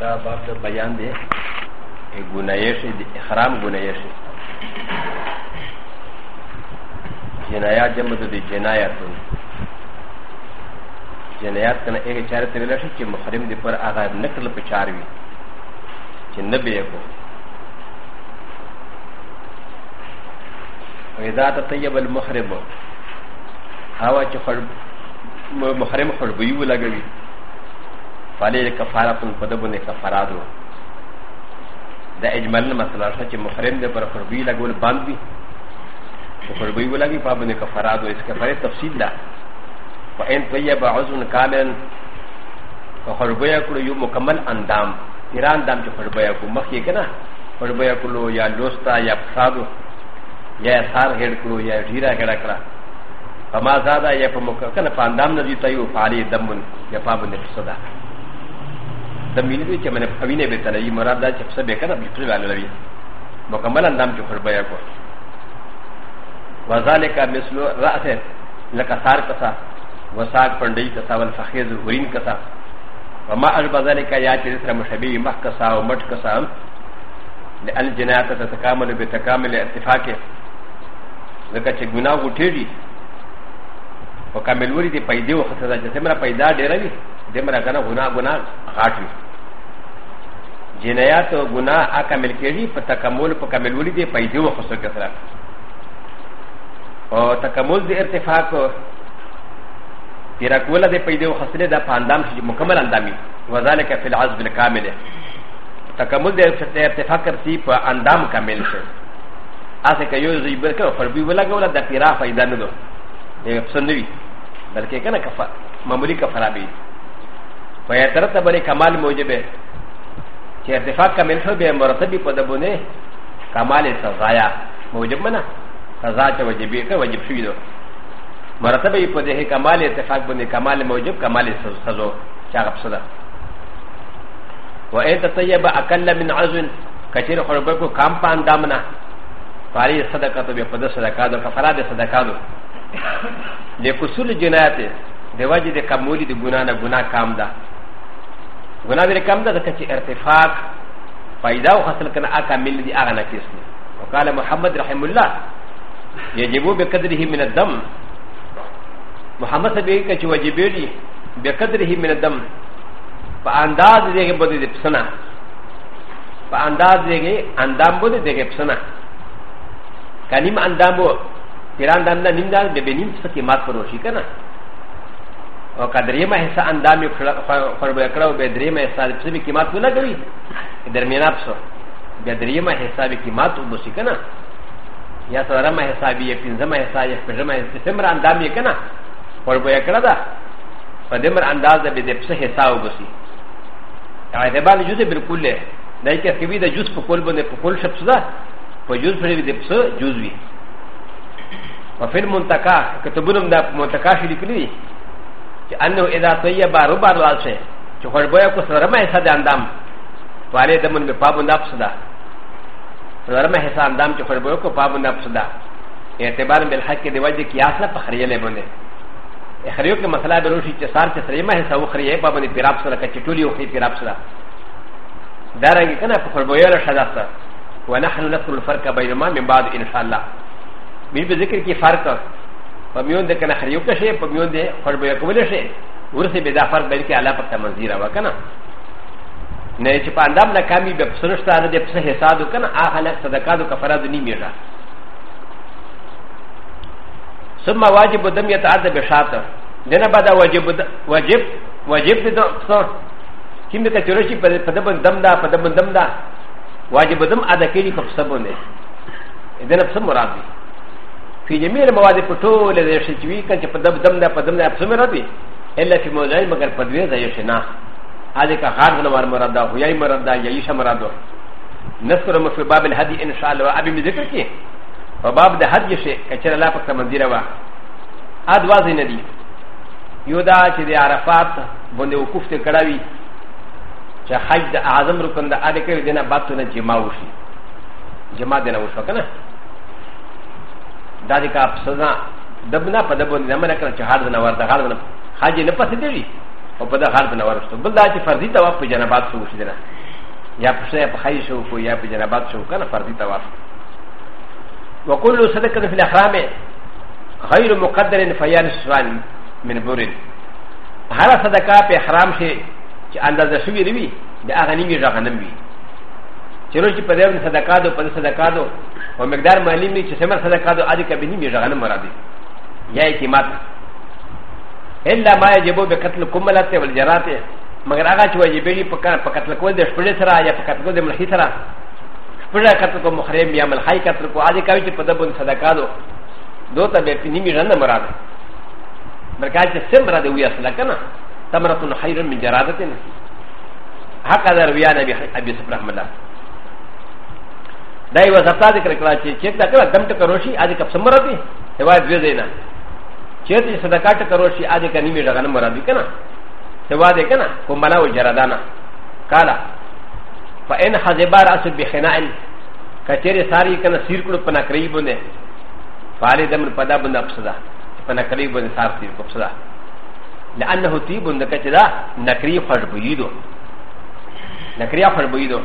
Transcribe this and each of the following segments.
دا باب د بیان دی ګنایش د احرام ګنایش جنایات جمع د جنایات جنایات کنه هغه چاره ته ویل شي چې محرم دی پر هغه نکړل په چار وی چې نه به کو وإذا تطيب المحرم هوا چې محرم خړبوي ولګوي فعليه كفاره فدبن كفارادو دا اجمالا مثلا شا چې محرم دې پر قربي لګول باندې وي چې قربي ولګي پابنه کفارادو اس کفاره تفصیل ده وان طيب عضو كامل فقربي يكون يو مكمل اندام ایران دام چې قربي يكون مخ یې کنه قربي يكون یا لوستا یا فسادو یا سار هډ کړو یا ډیرا هډ کړا فما زاده یا په مکه کنه پاندام ندی تایو فعلی دمن یا پابنه صدا د مینې دې چې منه اوینه به تلې مراد دا چې څه به کنه بيخري والو لوي مکمل اندام چې خربیا کو وذالک مثل راس لك سار کسا وساق پندې کسا ول فخیز ورین کسا وما اشبه ذلك یا چې سره مشابه مخ کسا او مټ کسا لأن جنایت تتکامل بتکامل اتفاق لکه چې ګناه وټېږي وکامل وری دې پیدا وخته دا چې څومره پیدا ډېر وي دمرا کنه غنا غنا غاټ وي جنایات او ګناه اکمل کېږي په تکامل په کملولي دی پیدا او خصوص سره او تکامل د ارتفاق تیرا کوله د پیدا او خصله د پاندام چې مکمل اندامي وذالک فی العزب الکامل تکامل د ارتفاق ترسی په اندام کامل شي اسه که یو زی بل کړه فربي ولګول د پیرا فائدہ نه دو یو سنوي بلکې کنه کفا معمولی کفرابي فیترتب علی کمال موجبه چې ارتفاع کامل شو به مرتبه په دبونه کمال سزایا موجب منا سزا چې واجبې کې واجب شوی دو مرتبه په دې کمال ارتفاع باندې کمال موجب کمال سزا چې هغه صدا و ايت طيب اقل من عزن کچیر خربه کو کام پان دامنا فاری صدقه ته په دې صدقه د کفاره صدقه دو د قصول جنایت دی واجب د کمولی د ګنا نه ګنا کام ده ګنا به کم ده ځکه چې ارتفاق پیدا او حاصل کنه اکا مل دي هغه ناقص دي وقال محمد رحم الله يجب بقدره من الدم محمد صاحب کې چې واجب دي بقدره من الدم په انداز دې کې بده دي پسنا په انداز دې کې اندام بده دې کې پسنا کنیم اندامو پیران داندا نیم دال به بنیم څه کې مات پروشي کنه او قدریمه حصہ اندامی خور بکړو به دریمه حصہ په سبي قیمت نه کوي درمیان افسو به دریمه حصہ به قیمت وبسي کنه یا څلورمه حصہ به پنځمه حصہ یا پنځمه حصہ سمر اندامی کنه خور بکړه دا په دې مر انداز به دې په حصہ وبسي اعتبار جزء بالکل نه دای کې کوي د جزء په کول باندې په کول شپه ده په جزء پرې دې په جزوي وفي المنتقى كتبونم دا منتقى شي لیکلي چې انه اذا طيب ربع الوالشه چې خړبوي کو سرمه حصہ د اندام والے دمن په پابو نفس ده سرمه حصہ اندام چې خړبوي کو پابو نفس ده اعتبار بالحق دی وجه قیاس نه پخریه له باندې اخریو کې مسله به روشي چې سار چې سرمه حصہ وخریه په باندې پیراب سره کچ ټولی وخی پیراب سره دارنګ کنه په خړبوي له شداسته ونحن نذكر الفرق بينما من بعد ان شاء الله مين به ذکر کې فرق パミヨンでかなはよかし、パミヨンでファルベアコブレシェ、ウルセベダファルベキアラパタマズィラワカナ。ねえ、パンダムなカミベプソルスターでプセヘサドカナ、アハナサダカドカファラドニミラ。ثم واجب دم يتعدى بشاطر دنا بعد واجب واجب واجب دم كم كترشي فدبن دم دا فدبن دم دا واجب دم ادا كيلي فبصبون دنا بصم مراد في جميع المواد الفتول التي يشتوي كان قدم دمنا قدمنا بسمرة دي إلا في موضعي مگر قدوية زي شنا هذا كغار نوار مرادا هو يأي مرادا يأيش مرادا نذكر ما في باب الهدي إن شاء الله أبي مذكر كي وباب ده هدي شيء كتير لا فكر منزيرة وا هذا واضح ندي يودا چې د عرفات باندې وقوف ته کړاوي چې حج د اعظم رکن د اړ کې دینه باتونه جما وشي جما دینه وشو کنه دا د کا سزا دبنا په دبو نه مله کړ چې هر نه ورته هر نه حاجی نه پسې دی او په دا هر نه ورسته بل دا چې فرضي طواف په جنابات شو شي نه یا په شه په خی شو کو یا په جنابات شو کنه فرضي طواف وكل صدقه في الاحرام غير مقدر فيان سوان من بورن هر صدقه په احرام شي چې اندازه شوی دی دا غنیمه غنم وي چې روز په دې صدقه دو په صدقه دو و مقدار مالی می چې سمر صدقه دو ادي کبه نیمه ژغنه مرادي یا قیمت الا ما يجب بقتل كملت والجرات مگر هغه چې واجبېږي په کار په قتل کول د شپړې سره یا په قتل کول د ملحي سره شپړه قتل کو محرم یا ملحي قتل کو ادي کوي چې په دبن صدقه دو دو ته به نیمه ژغنه مراد مرکا چې سم مراد وي اصله کنه تمرة خير من جرادتنا هكذا رويان ابي ابي سبحانه الله ダイワザタディクラチ、チェッタカラ、ダムタカロシ、アディカプサマラビ、エワジュディナ。チェッタサダカタカロシ、アディカニミラガナマラビカナ。セワディカナ、コマラウジャラダナ。カラ。ファエンハゼバラアスビヘナイン。カチェリサリカナシルクルパナクリブネ。ファレダムパダブナプサダ。パナクリブネサーティブプサダ。ランナホティブンダカチェダ、ナクリファルブイド。ナクリファルブイド。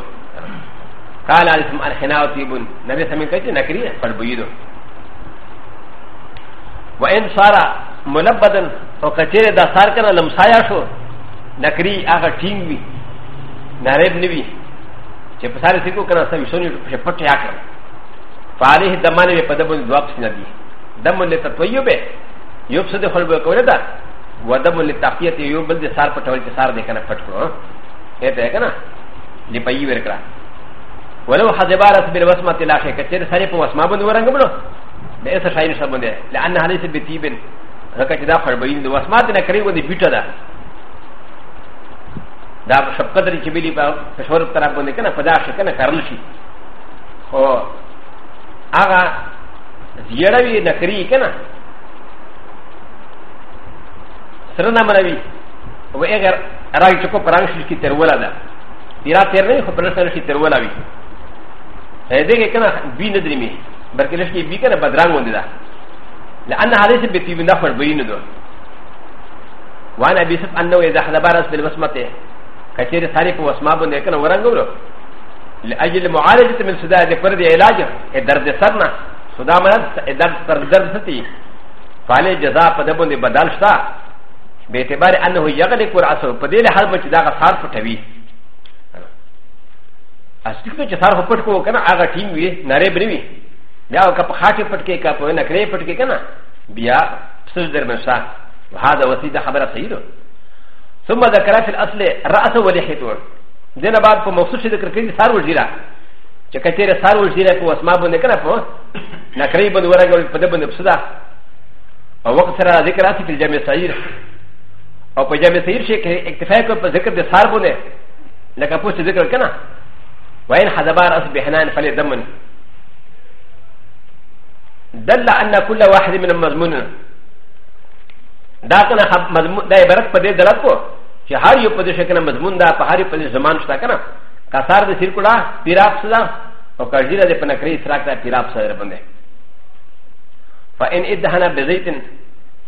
قال عليكم الحناء وطيبون نبي سمين كتير نكريه فالبيدو وإن صار ملبدا وكتير دا صار كان لمسايا شو نكري آغا تين بي نارب نبي چه پسار سيكو كنا سوي سوني پشه پچه آكر فعليه دمانه بي پدبون دواب سي نبي دمون لتطويبه يوبسد خلبه کوله دا ودمون لتاقيته يوبل دي صار پتول چه صار دي كنا پچ کرو ايه تا ہے کنا لپایی ورکرا ولو حذبارت بالوسمة لاخي كثير سريف وسمة بن ورنجبنا لأسا شاين سبنده لأنها ليس بتيب لكن دا خربين دا وسمة نكري ودي بيوتا دا دا شبقدر جبيلي با فشور طرف بنده كنا فدا شكنا كارلشي خو آغا زيروي نكري كنا سرنا مروي وإغر راجل شكو پرانشل کی ترولا دا تیرا تیر نہیں خو پرانشل کی ترولا بھی هذا كان بي ندريمي بركلش كي بي كان بدران وندا لأن هذا سبب في نفر بي ندو وأنا بيسب أنه إذا حلب رأس بالبسمة كثير صارف واسماء بند كان ورانغورو لأجل معالجة من صدا لفرد علاج الدرد سرنا صدا مرض الدرد پر درد ستي فعلي جزاء پدبند بدل شتا باعتبار أنه يغلق العصر فديل حال بچ داغ صار فتوي اصلي کې چې سار هو پټ کو کنه هغه ټیم وي نری بنوي بیا که په خاطر پټ کې کا په نه کړې پټ کې کنه بیا سر در مشا هذا وسيده خبره صحیح ده ثم ذكر في الاصل راس ولحيته دنه بعد په مخصوص ذکر کړي سار وزیرا چې کچېره سار وزیرا په اسما باندې کنه په نه کړې باندې ورګل په دې باندې صدا او وقت سره ذکر راځي په جامع صحیح او په جامع صحیح شي کې اکتفا کوي په ذکر د سار باندې لکه پوښتنه ذکر کنه وإن حدبار أصل بحنان فلي دمن دل أن كل واحد من المضمون دا كان مضمون دا عبارت پدې دلالت کو چې هر یو پدې شکنه مضمون دا په هر یو پدې زمان شته کنه کثار دې سرکړه پیراب سره او کړجیره دې په نکري سراک دا پیراب سره باندې فإن ادهنا بزيت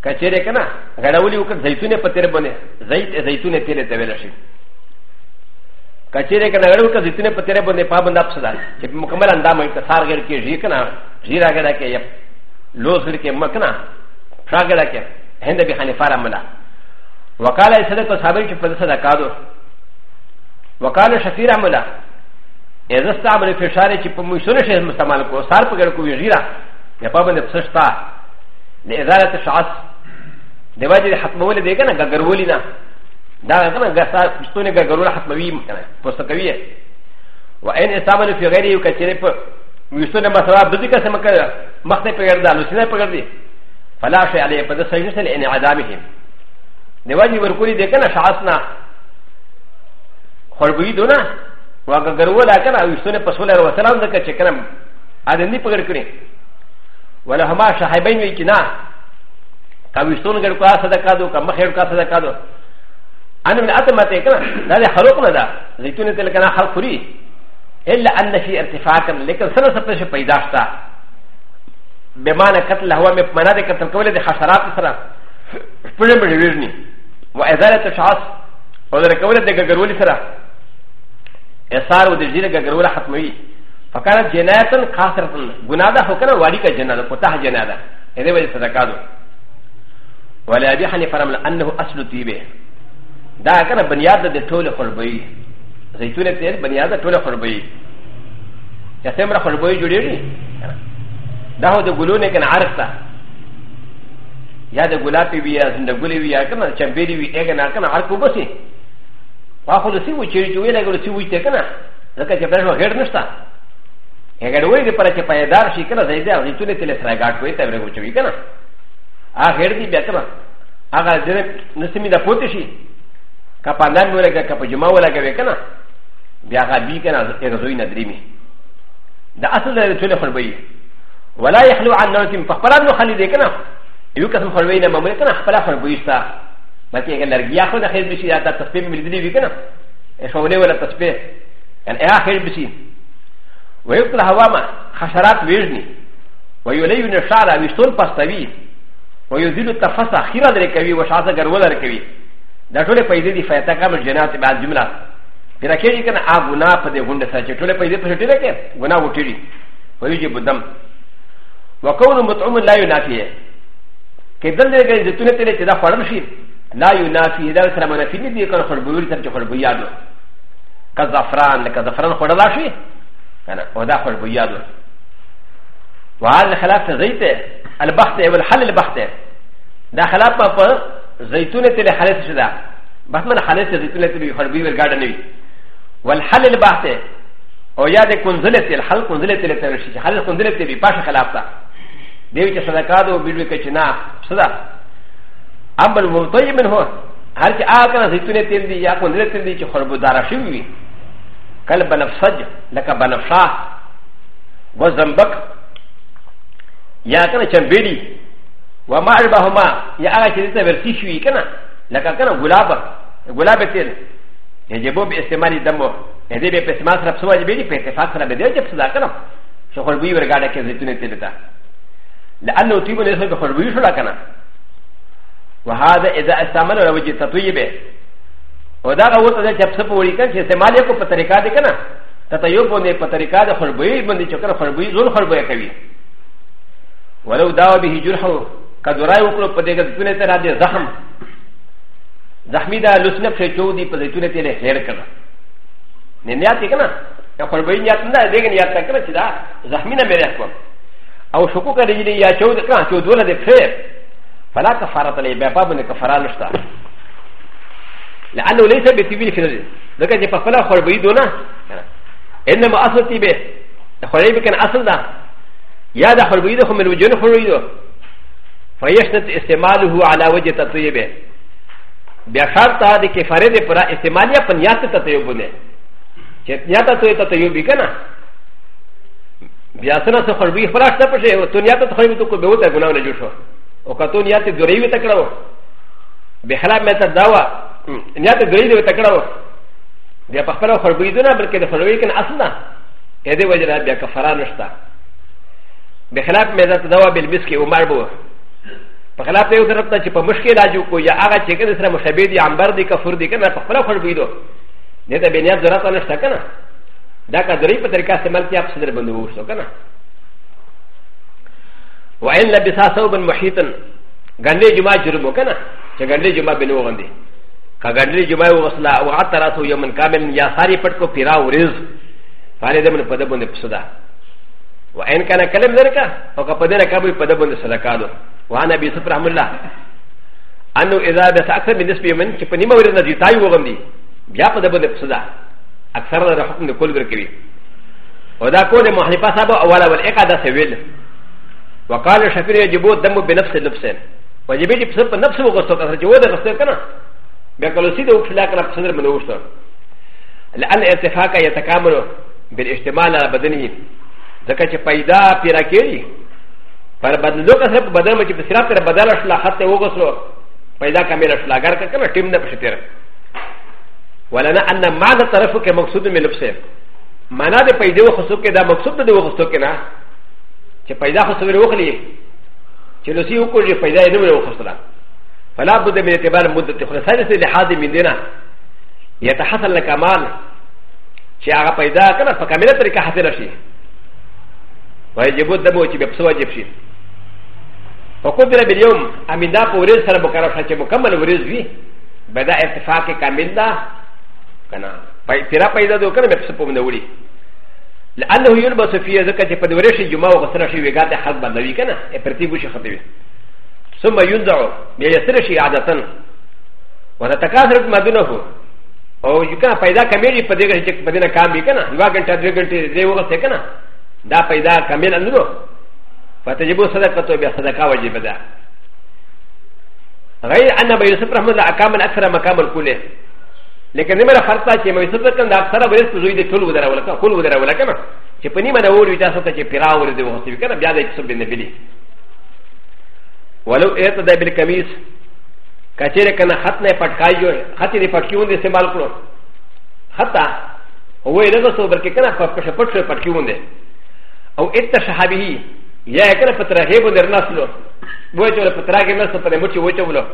کچره کنه غړولې وکړ زيتونه په تیر باندې زيت زيتونه تیل ته ویل شي カチレカナルカズティネパテレボネパブンダプサダジェムカマランダマイタサーゲルケジーカナジラガラケヤロスリケマカナフラガラケヘンデビハネファラマダワカラエセレコサビチプサダカドワカラシャフィラマダエザスタブルフィシャリチプムシュレシェムサマルコサープゲルコウジラヤパブンダプサスタデザラテシャスデバジハトモレディガナガガウリナだが、ガサ、ストネガガロー、ハマウィム、ポストカビエ。وأن إسامة في غيره كثير ويسون مثلا بذلك سمكة مخنة بغيردا لسنة بغيردي فلا شيء عليه فده سيجلس لإنعدامهم نواجه ورقولي دي كان شعصنا خربوي دونا وأن غرولا كان ويسون بسولة وسلام دكا چكنا هذا ني بغير كري ولهما شحيبين ويكنا كويسون غير كاسا دكادو كمخير كاسا دكادو انا من اتمتك هذا خلقنا ذا زيتون تلكنا خلقري الا ان في ارتفاعا لكن سنه سبشه پیداشتا بمعنى قتل هو مبمنى قتل كوله دي خسارات سرا فلم يرني وازاله الشخص وذلك كوله دي غغرول سرا اثار ودي جيل غغرول حتمي فكانت جنايه خاسره غناده حكم وادي كجناده قطع جناده هذا وجه صدقاته ولا ابي حنيفه رحمه الله انه اصل طيبه だから、バニヤーでトレフォルバイ。ゼトレテ、バニヤーでトレフォルバイ。やせんらフォルバイジュリリ。だほどグルネケンアルタ。やでグラピビア、んでグリビア、かな、チャンベリビエゲンアカナ、アルコバシ。ワホルシウチュウエレグルシウイテケナ。だから、ジャパンのヘルネスタ。エゲルウエディパラチパイダーシーケナ、ゼザー、ゼトレテレスラガークエタブレウチュウイケナ。アヘルディベテナ。アガゼレ、ネスミダポテシー。カパナミウレカパジマウレカベカナビアハビカナエロゾイナディミダアスレルトレフォルベイウォライハロアンナーティンパパラノハリデカナユカソフォルベイナマメカナパラフォルベイスタバキエンラギアフォルヘルビシアタスペミリディビカナエフォレウラタスペエアヘルビシウェクラハワマハシャラトウィズニウェユレユネシャラウィストルパスタビウェユズルタファサヒラデレカビウォシャザガウォラレカビだとれパイディファイタカムジェナーティバージュムラピラケリケンアゴナパディゴンデサチトレパイディプシュティレケゴナウティリウィジブダムワコウノムトムライナフィエケダレゲンディトゥネティダファルシーライナフィエダルサマナフィミディカンフォルブリタチョフォルブヤドカザフランレカザフランフォルラシーオダフォルブヤドワールハラフェゼイテアルバテエウルハルバテダハラパパ زيتون تلي حالس شدا بحمن حالس زيتون تلي حربي ورقادا نوي والحل البحث او ياد كنزلت الحل كنزلت تلي ترشي حل كنزلت تلي باشا خلافتا ديوي تصدقاتو بيدوي كچنا صدا اما المطيب منه هل كي آكنا زيتون تلي يا كنزلت تلي چه حربو دارا شوي كل بنفسج لك بنفشا وزنبك يا كنا چنبيري وما البهما يا اغاشي تبرتيشي كنا لكا كنا غلابه غلابه تيل يجب باستعمال دمو يجب باستعمال ربسوه يبيني باتفاق سنه بدل جب صدا كنا شخور بي ورغاده كزيتونه تلتا لانه تيبو ليس بخور بي شلا كنا وهذا اذا استعمل وجه تطيبه ودا غوت ده جب سپوري كان استعمال کو په طریقہ دي کنا تطيب باندې په طریقہ ده خور بي باندې چکر خور بي زول خور بي کوي ولو داو به جرحه カドライウクロプテガトゥネタラデザハムザハミダルスネプシェチョウディプテトゥネテレヘルカナネネアティカナカフォルビニアテンダディギニアテクラチダザハミナメレコアウショコカディギニアチョウデカナチョウドラデプレファラカファラタレベパブネカファラルスタ لانه ليس بتبين في الرزق لكن يبقى فلا خربي دونا انما اصل تبين خربي كان اصل ده يا ده خربي ده هم الوجون خربي ده فيشتت استعماله على وجه تطيبه بشرط هذا كفرد برا استعمالية فنيات تطيبونه نيات تطيب كنا بياسنا سخربي خراش تفشه تنيات تخربي تكو بيوتا گناو نجوشو وكتو نيات دريوي تكرو بخلاف ما تدعوى نيات دريوي تكرو بیا په خپل خربوی دونه بلکې د خربوی کن اصله اې دې وجه بیا کفاره نشته بخلاف مې ذات دوا بالمسکی عمر بو په خلاف یو طرف ته چې په مشکل راجو کو یا هغه چې کنه سره مشابه دي عنبر دي کفر دي کنه په خلاف خړ بيدو نه ته بنیاد ضرورت نه شته کنه دا کا درې په طریقه استعمال کې اپ صدر بندو وشو کنه وان لبسا ثوبا محيطا غندې جمعه جرم کنه چې غندې جمعه بنو غندې کا غندې جمعه وغسلا او اترا سو یمن کامل یا ساری پټ کو پیرا ورز فارې دمن په دبن پسدا وان کنه کلم درکا او کا په دې نه کا په دبن سلکالو وانا ابي يوسف رحم الله انه اذا بس اكثر من نسبه من چې په نیمه ورنه دي تایو وغندي بیا په دبه پسدا اکثر د حکم د کول ورکوي و دا کول محلفه صاحب اوله والاقا دا سویل وقال شفير يجب دم بنفس نفس وجب يجب صرف نفس وغسل كثر جو ده غسل كنا بيقولوا سيده وكلا كنا بصدر من وشتر لأن ارتفاق يتكامل بالاجتماع على بدنه ذكر پیدا پیرا کیری パラバドカセプバダマチプシラテラバダラシラハテオゴスロパイダカメラシラガーカナティムナプシテラワランアンダマザタラフケマクスドミルプセマナデパイデオホソケダマクスドデオホソケナチパイダホソウルウォーリチロシウコジパイダイノウォーソラファラブデミネティバルムデティフォルサイセデハディミディナヤタハサラカマンチアラパイダーカナパカメラテリカハテラシワイジブデモチベプソワジプシー وقدر باليوم امين دا پورز سره مقرر شته مکمل ورز وی بدا اتفاق کامل دا کنه پای پیرا پیدا دو کنه مپس پوم نه وړي لانه يلبس في ذکر چې په دورې شي جمعه وغسر شي ویګات حق بدلوي کنه پرتیبو شي خطوي ثم ينزع بيسر شي عادتا وتتكاثر ما دونه او چې کنه پیدا کمیږي په دې کې چې په دې نه کام وکنه یو غنټه دوه غنټه دی وغسه کنه دا پیدا کمیل نه نو فتجب صدقه بها صدقه واجب ده غير أن ابي يوسف رحمه الله اكامل اكثر مكامل كله لكن نمره فرطه چې مې يوسف کنده اکثر ورس زوی دې ټول ودره ولکه کول ودره ولکه ما چې پنی منه وری تاسو ته چې پیرا ور دې وخت کنه بیا دې څه بنه بلی ولو اعتدى بالقميص کچره کنه خط نه پټکای جو خط دې پټکیون دې استعمال کړو حتا هو یې نه سو بلکې کنه پټ پټ پټکیون دې او اتشهابه やかなパトラヘブンでなすの。ウォッチのパトラヘブンのパレモチウォッチブロ。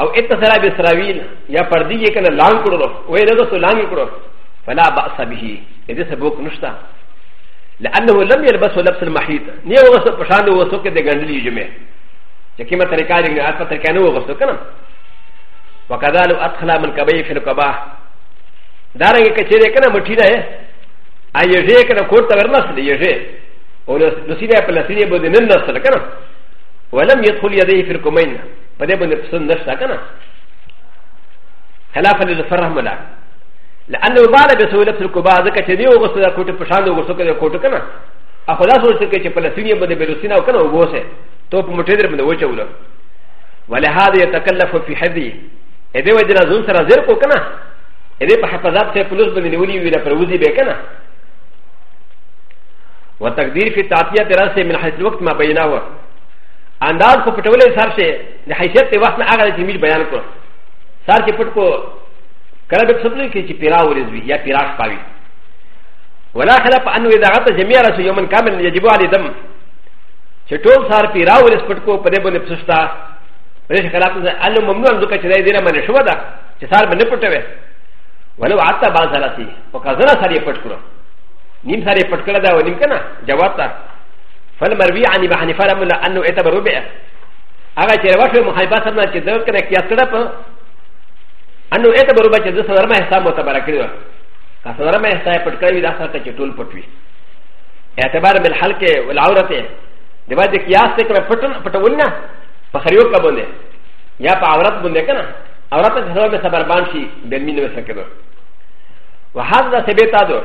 او اتسرا بسراويل يا پردي يكن لان كرو ويدو سلان كرو فلا باس به اذا سبوك نشتا لانه لم يلبس لبس المحيط نيو غسل پشان و سوك دي گندلي جمع كما تركان ان اصل تركان و غسل كنا وكذلك ادخل من كبي في الكبا دارنگ كچيري كنا مٹينا ہے ايجے كنا کوٹ تورنا سدي يجے ونصيب فلسطيني بدون النصر كنا ولم يدخل يديه في الكومين فده بن بسن نشتا كنا خلافا للفرح ملا لأنه بعد بسوي لبس الكوبا ذكا تديو غسل كوتو پشاندو غسل كده كوتو كنا أخدا سوچتا كي فلسطيني بدون بلوسينا وكنا وغوسه توب متدر من وجه ولو ولهذا يتكلف في حده إذا وجنا زون سرا زرقو كنا إذا بحفظات سيفلوس بن نولي ويلا فروزي بكنا وتقدير في تعطيه راسه من حيث الوقت ما بيناه انداز کو پټول سر سے د حیثیت په وخت نه هغه چې میچ بیان کړ سر چې پټ کو کله به څه کې چې پیرا ورزوي یا پیراش پاوي ولا خلاف انه اذا غت جميع رسو يوم كامل يجب عليه دم چې ټول سر پیرا ورز پټ کو پدې باندې پښتا پرې خلاف نه ان ممنوع ځکه چې دې نه منې شو دا چې سر باندې پټوي ولو عطا بازلاتي او کزنا سر یې پټ کړو نيم ساري فتكلا دا ونيم كنا جواب تا فالمروي عن ابن حنيفه رحمه الله انه اعتبر ربع اغا چې رواه محبا سره چې دا کنه کې اتړه په انه اعتبر ربع چې د سرمه حساب متبر کړو کا سرمه حساب پټکړی دا سره چې ټول پټوي اعتبار بل حلق والعورت د بعد کې یاس ته کړه پټن پټولنه په خریو کا بوله یا په عورت بوله کنه عورت ته سره به صبر بان شي بل مين وسکه وهذا ثبت هذا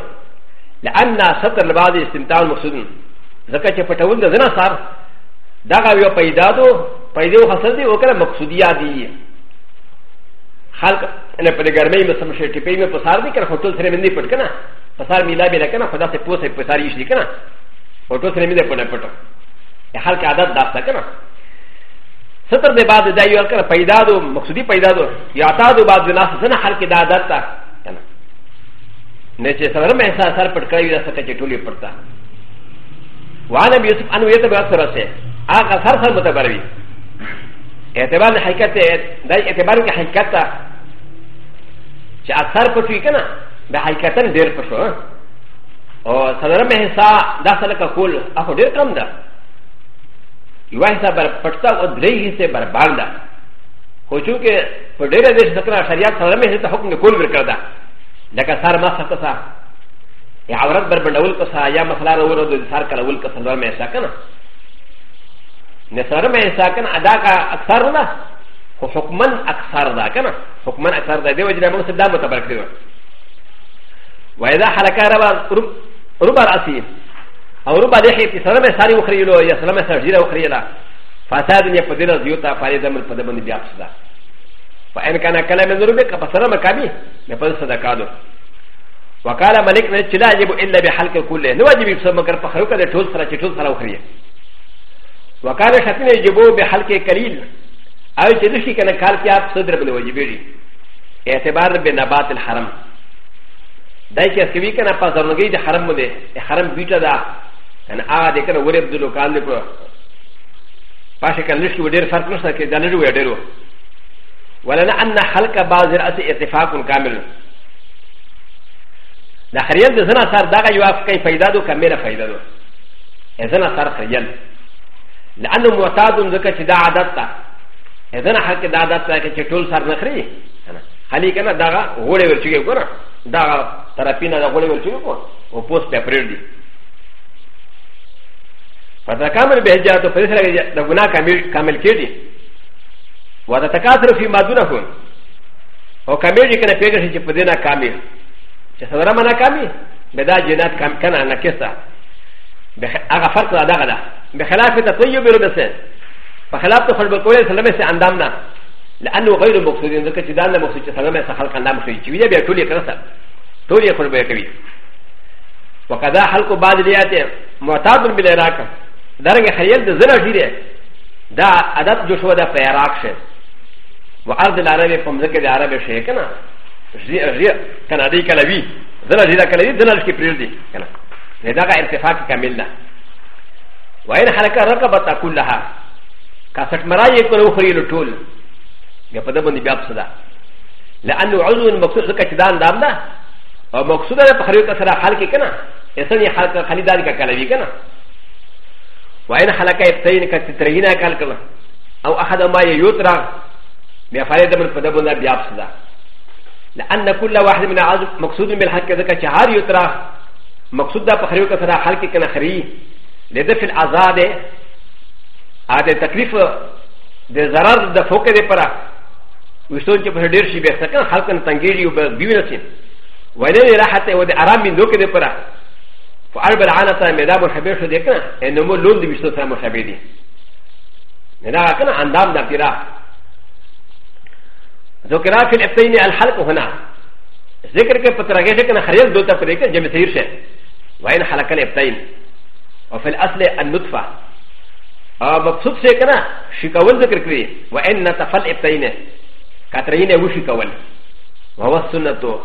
لان ستر البعض استمتاع مقصود ذكا چه پټول د زنا سار داغه یو پیدا دو پیدا حاصل دی وکړه مقصودیا دی خلق نه په ګرمۍ مې سم شي ټپې مې پسار دی کړه ټول سره مې نه پټ کنه پسار میلا به کنه خدا ته پوسه پسار یې شي کنه ټول سره مې نه پټ پټ خلق عادت داسته کنه ستر د بعد دا یو کړه پیدا دو مقصودی پیدا دو یا تا دو بعد زنا سره خلق د عادت ته نه چې سره مې احساس سره پټ کړی دا څه چې ټولې پټا وانه بي يوسف انو يته به سره سه هغه سره سره متبروي اعتبار حقیقت دا اعتبار کې حقیقت ته چې اثر پټ وي کنه دا حقیقت ډېر پټ شو او سره مې حصہ دا سره کول هغه ډېر کم ده یو حصہ بر پټتا او درې حصے بر باندې خو چونکه په ډېر دې څخه شریعت سره مې حکم کول ورکړه لکه سر مسح کسا یا عورت بر بندول کسا یا مسلا رو رو دو سر کرول کسا نور میں ایسا کنا نسر میں ایسا کنا ادا کا اکثر دا خو حکمن اکثر دا کنا حکمن اکثر دا دیو جنہ منصب دا متبرک دیو و اذا حلکا ربا ربا رأسی او ربا دیخی تی سر میں ساری اخریلو یا سر میں سر جیرہ اخریلو فاسادن یا پدیر زیوتا پاری دمر پدبند بیاقص دا فان كان كلام ذنوبك فسلام كامي لقد صدقاته وقال ملك لا يجب الا بحلق كله نواجب يسمى كرب خلق لتوز سرى تشوز سرى اخرى وقال شتين يجب بحلق قليل او تدشي كان قال في اب صدر بن وجبيري اعتبار بنبات الحرم دايك اسكبي كان فازرنغي دي حرم مده حرم بيتا دا ان ا دي كان ورب دلو قال لكو پاشا كان نشي ودير فرق نشتا كي دلو وديرو ولنا ان حلق بعض راس اتفاق كامل ل خ ر ي ل زنا صار دغه یو افکای پیدا دو کمنه پیدا دو زنا صار خریل لانه معتاد ذکر چې دا عادت تا زنا حق دا عادت تا چې ټول سر نخري خلی کنه دغه غوړې ورچګي کنه دغه طرفینه دغه غوړې ورچګي کو او پوس په پرېړ دي پدې کامل به جاتو پرې سره د ګناه کامل کامل کېږي و د تکاثر فی مادونه کوي او کمیږي کنه پیګه چې په دینه کامل چې صدره منا کامل به دا جنات کم کنه نه کیسه هغه فرق دا دغه ده بخلاف تطیب لبسه فخلاف ته خلق کوی سلام سه اندام نه لانه غیر مقصود ځکه چې دا نه مقصود چې سلام سه خلق اندام شي چې ویل بیا ټولې کړه ټولې خلق به کوي وقدا حلق بعد لیاته معتاد بالعراق درنګ خیل د زنه شیره دا عادت جو شو دا په عراق شه وعرض العربي قم ذكر العربي شيء كنا كنا دي كلاوي ذلا دي كلاوي ذلا شكي بريدي كنا لذلك ارتفاع كاملنا وإن حركة ركبت كلها كاسك مراي يكون أخري لطول يبدأ بني باب صدا لأنه عضو مقصود ذكر تدان دامنا ومقصود هذا بخريوك سرا حالك كنا إنسان يحالك خليدان كلاوي كنا وإن حركة ابتين كتترهينا كالكنا أو أحد ما يوترى بیا فرید من پدا بنا بیا بسدا لأن كل واحد من عظم مقصود بالحق ذكا شهار يترى مقصود دا بخريو كثرة حلق كنا خري لدف العذاب هذا تكليف ده ضرر ده فوق ده پرا وشتون چه بسر دير شي بيختا كنا حلق كنا تنگيري وبيونا سين وينين راحة وده عرام من دوك ده پرا فعرب العانة مداب الحبير شو ده كنا انمو لون ده وشتون سرا مشابه دي ندا كنا اندام دا پرا ذكر في الاثنين الحلق هنا ذكر كيف تراجعك ان خريج دوتا فريق جمع سيرشه وين حلق الاثنين وفي الاصل النطفه مقصود سيكنا شكاول ذكر كري وان نطف الاثنين كاترين وشكاول وهو السنه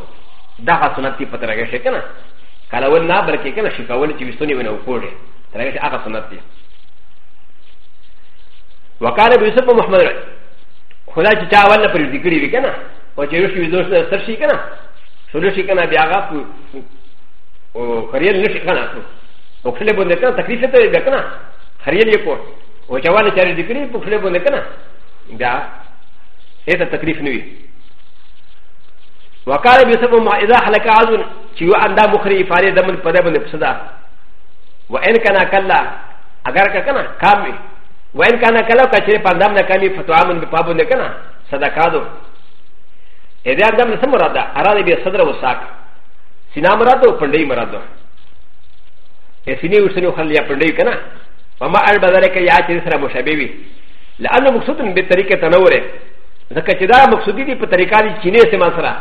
دعا سنتي فتراجعك انا كالاول نابر كيكنا شكاول تيستوني من اوكوري تراجعك اغا سنتي وكان بيوسف محمد خدا چې چا اول نه پرېږدي کړي وي که نه او چې یو شي ویدو سر شي که نه شروع شي که نه بیا هغه خریل نه شي که نه په خپلې باندې که نه تکلیف ته بیا که نه خریل یې کړ او چې اول نه چارې دي کړي په خپلې باندې که نه بیا هېته تکلیف نه وي وقال ابن سبب ما اذا حلق عزم چې یو اندا مخري فارې دمن په دې باندې پسدا وان کنا کلا اگر که کنه کام وي وين كان كلا كاشر فاندام نكامي فتوى من بابو نكنا صدقادو اذا اندام نسمرادا ارادي بي صدر وساك سنا مرادو فندي مرادو سيني وسنو خليا فندي كنا وما البدرك يا تسرى مشابيبي لانه مقصود بطريقه تنوري ذكا دا مقصودي دي بطريقه دي چيني سما سرا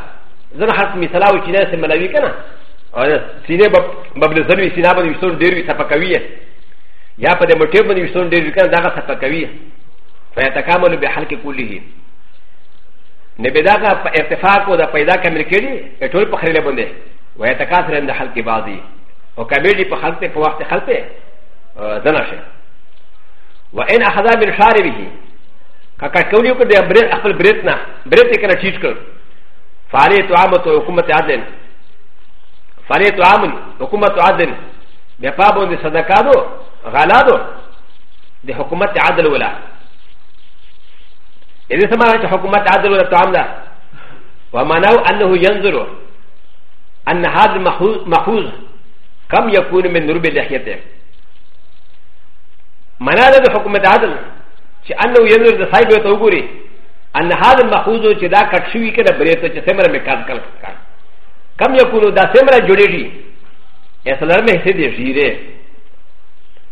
زنا حرف مثلا و چيني سما لوي كنا سيني ببلزنوي سينا بن يسون ديروي تفكويه یا په د مټیو باندې وشتون ډېر کنه دغه صفه کوي فیتکامل به حل کې کله نه به دغه په ارتفاق او د پیدا کمل کېږي ټول په خریله باندې و یتکاثر د حل کې بعضی او کمیږي په خلق په وخت خلق زنا شي و ان احدا من شاربه کاکا کولیو کړ د برت خپل برت نه برت کې نه چیز کړ فاریت عامه حکومت عدل فاریت عامه حکومت عدل ب ا ب و ن د س د ق ا د و غلادو د حکومت عدل ولا اذا سمع ان حكومه عدل ولا تعامل ومنعو انه ينظر ان هذا المحوز كم يكون من نرب لحيته منع له حكومه عدل انه ينظر د صاحبه توغري ان هذا المحوز چې دا کټ شوی کړه بریته چې سمره مې کار کړ کم يكون دا سمره جوړېږي ا س ل ر م ه سيدي جيري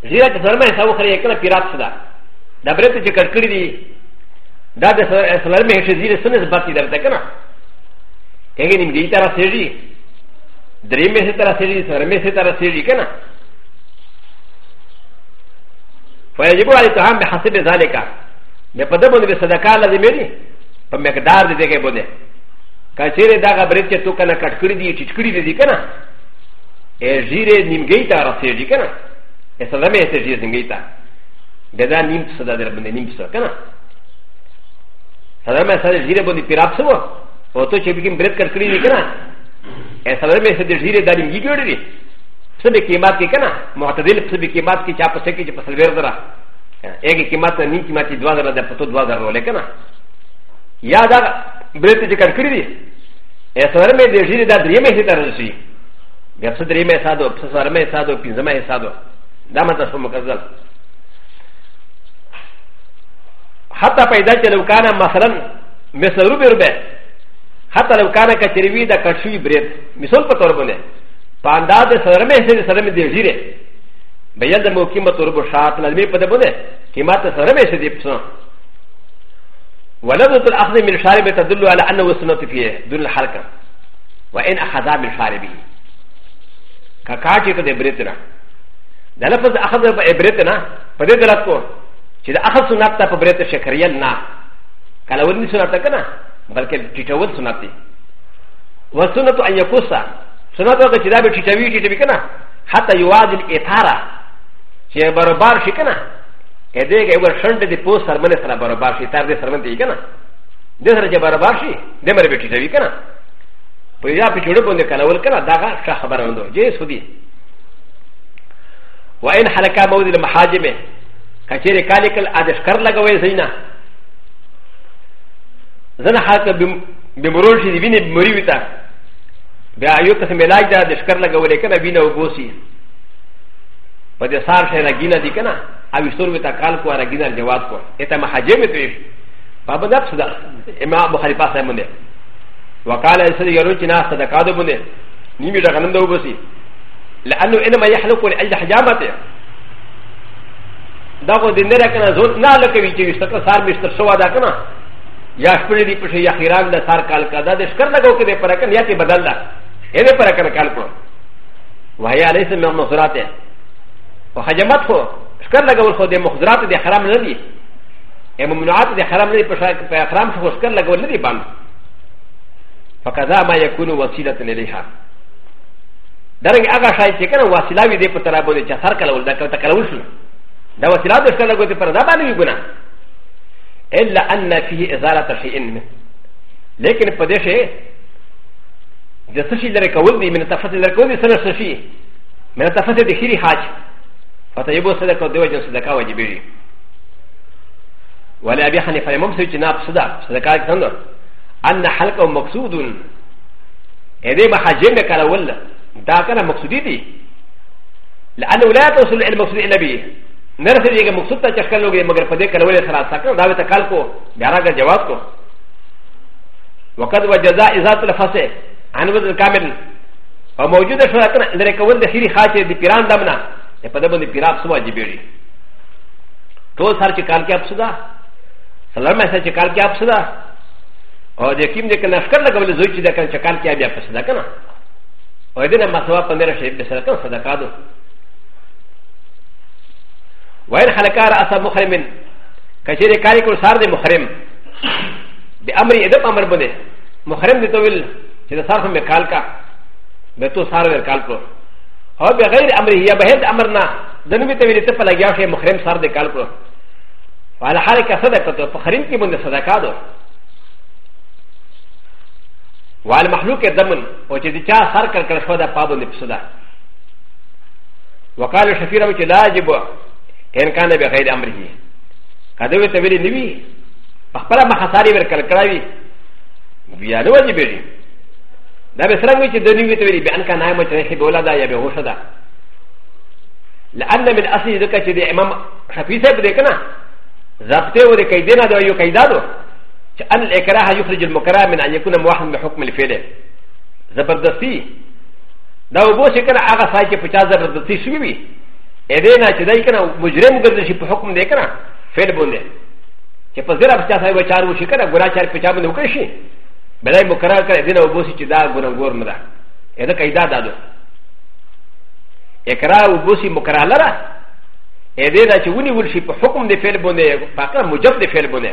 جيري ا س ل ر م ه سوخري يكلا بيرات سدا دبرت جكر كريدي دا د ا س ل ر م ه شزيري سنس باتي درتا كنا كاين يمدي ترى سيجي دريمي سترى سيجي سرمي سترى سيجي كنا فيجب على التهم بحسب ذلك بقدمون بصدقاء لازميني فمقدار دي دي بني كاشيري دا غبرت تو كنا كتكريدي تشكريدي كنا زیر نیمگی تا رسیدی کنه اصلا میشه زیر نیمگی تا گدا نیم پسدا در بنده نیم پسدا کنه سلام اصلا زیر بندی پیراب سو و تو چه بگیم برد کرد کری کنه اصلا میشه در زیر دا نیمگی بیوڑی سبی قیمت کی کنه معتدل سبی قیمت کی چاپ سکی چه پسل ویر درا ایک قیمت نیم قیمتی دوا درا در پتو دوا درا ولی کنه یا دا برد کرد کری اصلا میشه در زیر دا دریمه شی ترسی でそれめさど、それめさど、ピザめさど、だまたそのかず。はたぱいだけのかな、まさらん、めさるべるべ。はたのかなかてりびだかしゅうべれ、みそんぱとるぼね。パンダでさらめせるさらめでじれ。べやでもきまとるぼしゃ、なみぱでぼね、きまたさらめせでぷそん。ولدت الاخذ من شارب تدل على انه سنه فيه دون الحركه وان اخذها من شاربه カカチェとデブレテナ。ダラフズアハザバエブレテナ、パデデラコ、チェアハソナタパブレテシェカリアンナ、カラウニソナタカナ、バケチチャウンソナティ。ワソナトアヤコサ、ソナタチラベチチャウィチチビカナ、ハタユワディエタラ、チェバラバーシカナ。ا د ه ک ه و ر شنت دی پوس سرمنه سره برابر شي تر دې سرمنه دی کنه د سره چې برابر شي د مر بیٹی دی کنه په یا په جوړ باندې کلول کنه دا ښه خبره وندو جې سودی وان حلقه موضع المحاجمه کچېره کالیکل ادش کر لګوي زینا زنه حلقه بمرول شي ویني مری وتا بیا یو قسم علاج دا ادش کر لګولې کنه وینه وګوسی په دې سار شي راګینا دي کنه او ستور وتا کال کو راګینا جواب کو اته محاجمه ته په بدل صدا امام بخاری پاسه مونږ وقال سيدي يروي ناس تدكادو بني نيمي رغنم دوبسي لانه انما يحلق لاجل حجامته داغو د نره کنه زور نه لکوي چې وستکه سار مستر شو ادا کنه یا خپل دی پښه یا خیران د سار کال کا دا د شکر لګو کې پر کنه یا ته بدل دا هغه پر کنه کال کو وهي عليه السلام مخزراته وحجمت خو شکر لګول خو د مخزرات د حرام نه دي ام ممنوعات د حرام نه دي په حرام خو شکر لګول نه دي باندې فكذا ما يكون وسيله اليها درنگ اغا شای چې کنه وسیله وي دې په تر باندې چې هر کله ولدا کله تکلول شو دا وسیله د څنګه کوته پر دا باندې ګنا الا ان فيه ازاله شيء منه لیکن په دې شی د څه شي لري کول دي من تفصیل لري کول دي سره څه شي من تفصیل د خيري حاج فتيبو صدقه دی وجه صدقه واجب دي ولا ابي حنيفه ممسك جناب صدقه صدقه څنګه ان حلقه مقصود اذا بحجم كالاول دا كان مقصودي دي لانه لا توصل الى المقصود الا به نرسل الى مقصود تشكل لوگے مگر پدے کالاول خلاص سکن دا تکال کو بیارا کا جواب کو وقد وجزاء ذات الفصل عن وزن كامل وموجود شرطنا لركون دخيري خاطر دي بيران دمنا يقدم دي بيراب سوا جبيري تو سر چکال کے اپسدا سلام ایسا چکال کے اپسدا او د کیم د کنه فکر لګول زوی چې د کنه چکار کې بیا پسې ده کنه او دې نه مسوا په مېره شی پسې ده کنه صدقاتو وایل خلکار اصل محرم کچې کاری کول سار د محرم به امر ادب امر بده محرم دې تو ویل چې د سار هم کال کا به تو سار ور کال کو او بغیر امر یا به امر نه دنوی ته ویل ته په لګیا شی محرم سار دې کال کو وعلى حالك صدقته فخرين كي من صدقاته والمخلوق دمن وجه دي چا سر کر کر شودا پابند پسدا وقال شفير وچ لاجب ان كان بغير امره کدو ته ویلی نیوی خپل مخساری ور کل کراوی بیا نو واجب دی دا به سره وی چې د نیوی ته ویلی بیان کا نام چې هی بولا دا یا به هوښ دا لان من اصل ذکر چې د امام شفیع صاحب دې کنه ضبطه ور کیدنه دا یو کیدادو ان الاكراه يخرج المكره من ان يكون موحد بحكم الفعل زبردستي دا وبوشي كان اغا سايكي بتاع زبردستي شوي ادينا تدعي كان مجرم غير شي بحكم دي كان فعل بوندي چې په زیره بچا سای وچار وشي کنه ګنا چار په چا باندې وکشي بلای مکرر کړ دینه وبوسي چې دا ګناګور نه ده اته قاعده دادو اقرار وبوسي مکرر لره اې دې چې ونی ول شي په حکم دی فعل باندې فقره مجب دی فعل باندې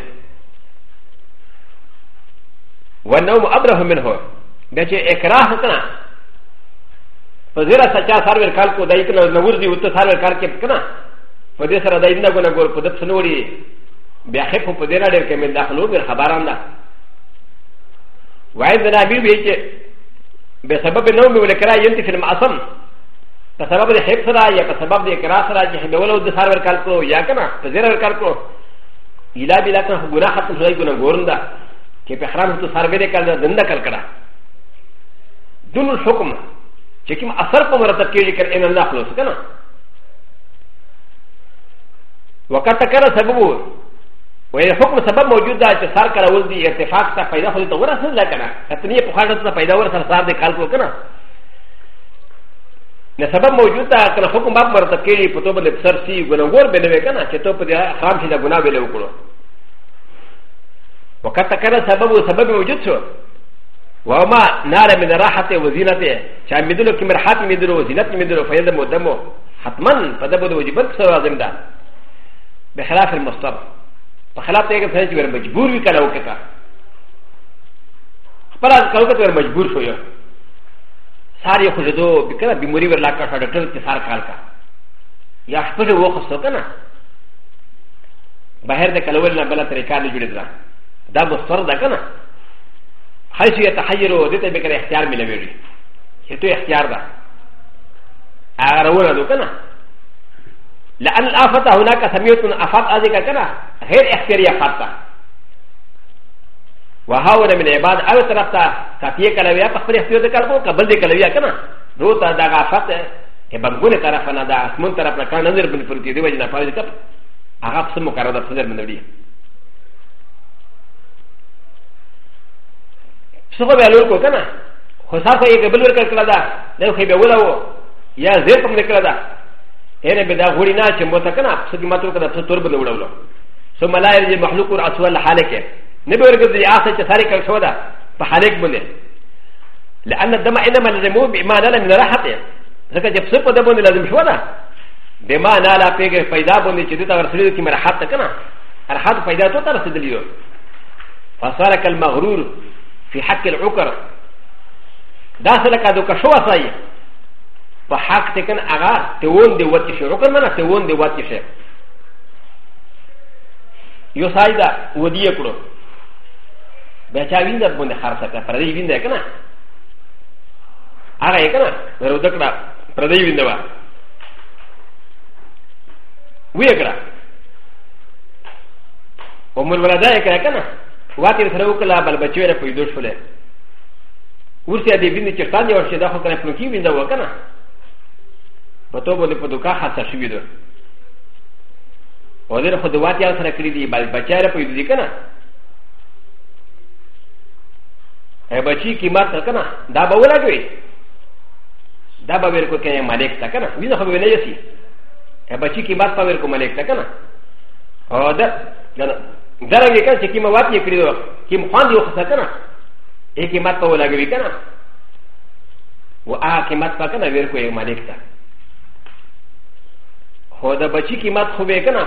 ونوم ابرهم منه دچه اکراه کنا فزیرا سچا سرور کال کو دای کنا نوز دی وت سرور کال کې کنا فدې سره دای نه ګونه ګور پدپ سنوري بیا خف په دې راډر کې من داخلو بیر خبران ده وای د نبی به چې به سبب نوم ول کرا ینت فی المعصم په سبب د حفظ را یا په سبب د اکراه را چې دولو د سرور کال کو یا کنا فزیرا کال کو الا بلا کنا ګناه ختم شوی ګونه ګورنده چې په حرام ته سر ویلې کړل د نن کل کړه دون الحكم چې کوم اثر په مرتب کې لیکل ان الله خلاص کنه وقت کړه سبب و یې حکم سبب موجود دا چې سر کړه ول دي اتفاق ته پیدا خو ته ورسره لا کنه اتنی په خاطر ته پیدا ورسره سر دې کال کو کنه نه سبب موجود دا کنه حکم باب مرتب کې په تو بل سر سی ګنور بنوي کنه چې ته په حرام شي دا ګناه ویلو کړو وقد تكرر سبب سبب وجود شو وما نار من راحة وزينته شام يدلو كم راحة يدلو وزينة يدلو فيدم ودمه حتما فدبو دو وجبت كسر لازم ده بخلاف المصطر بخلاف تيجي فهي جبر مجبور يكلو كتا خبر از کلو کتور مجبور شو یو ساری خوشدو بکنه بیموری ورلا کشو دکتر تسار کال کا یا شپر وخصو کنه بهر د کلوول نه بلا طریقه نه جوړیدله だもそらだかな。ハイシエタハイローディテベクレヒャーミレビリ。ヘトエヒャーダ。アラウラドカナ。ランアファタウナカサミュートンアファタアディカカナ。ヘエヒャリアファタ。و ه و ر من عباد او طرف تا کافیه کلویا پا خبر اختیار دکار بو کبل دی کلویا کنا رو تا دا غافت که بمگون طرف نا دا اسمون طرف نا کان نظر بن فرتی دی وجه نا پاوی دکار آغا قسم مقرد بصدر من دوڑیه څه خو به لور کو کنه خو سا خو یې قبل ورکړ کړه دا دا خو به ولا و یا زیر کوم نکړه دا هره به دا غوړی نه چې مو ته کنه څه دې ماتو کړه څه تور بده وړولو سو ملائر دې مخلوق ور اسوال حالکه نه به ورګ دې آسه چې ساری کړ شو دا په حالک باندې لأن الدم إنما للرمو بما نال من راحته ځکه چې څه په دې باندې لازم شو دا بما نال پیګه پیدا باندې چې دې تا ورسېږي چې مرحت کنه ارحت پیدا تو تر رسیدلی و فصار کالمغرور في حق العكر دا سلكا دو كشوى ساي فحق تكن اغا تون دي واتشي عكر منا تون دي واتشي يو سايدا ودي يكرو بچا ويندر بند خارسا كا پردي ويندر كنا اغا يكنا ورو دكنا پردي ويندر ويكرا ومن ولدائك كنا واتي سره وکړه بل بچو یې پیدا شولې ورسې دې ویني چې ستان دی ورشه دا خو کنه پلوکی وینده وکنه په تو باندې په دوکا خاصه شوې ده او دې خو د واتي سره کړی دی بل بچا یې پیدا دي کنه اے بچی قیمت کنه دا به ولاږي دا به ورکو کنه مالک تا کنه وینه خو وینې شي اے بچی قیمت په ورکو مالک تا کنه او دا ダラゲカシキマワティクリド、キムファンディオサカナ、エキマパウラグリカナ、ウアキマパカナウェルコエマレクタ。ホダバチキマトベカナ、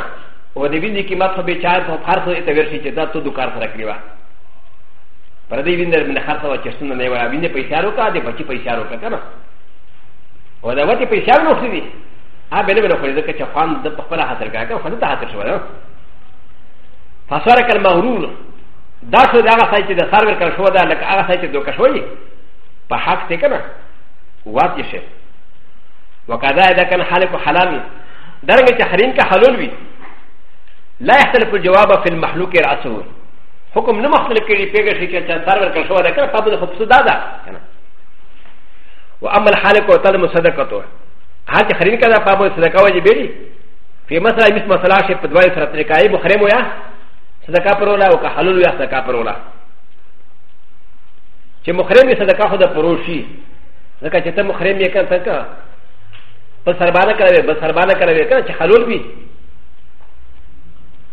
ウデビニキマトベチャーとパーソエテベシチェダトドカサラクリワ。パディビンダルミハサワチェスナネワビネペシャロカ、デバチペシャロカカナ。ウダバチペシャロカディ、アベレブロフェルケチャファンデパパラハサカカファンタハサシワ。فصارك المغرون داسو دا هغه سایت د سرور کړ شو دا لکه هغه سایت دوه کشوي په حق ته کنه واقع شي وکذا اذا كان حالك حلال درجه تحريم کا حلول وي لا يختلف الجواب في المخلوق راسه حكم نه مختلف کړي پیګه شي چې سرور کړ شو دا کنه په بده خصوص دادا کنه واما الحالك وتل مصدقته هغه تحريم کا دا په صدقه واجب دي في مثلا مثل مسلاشه په دوه سره طریقې بخاری مو یا صدقه پرولا او که حلول یا صدقه پرولا چې مخرم یې صدقه خو د پروشي ځکه چې ته مخرم یې کنه څنګه په سربانه کوي په سربانه کوي کنه چې حلول وي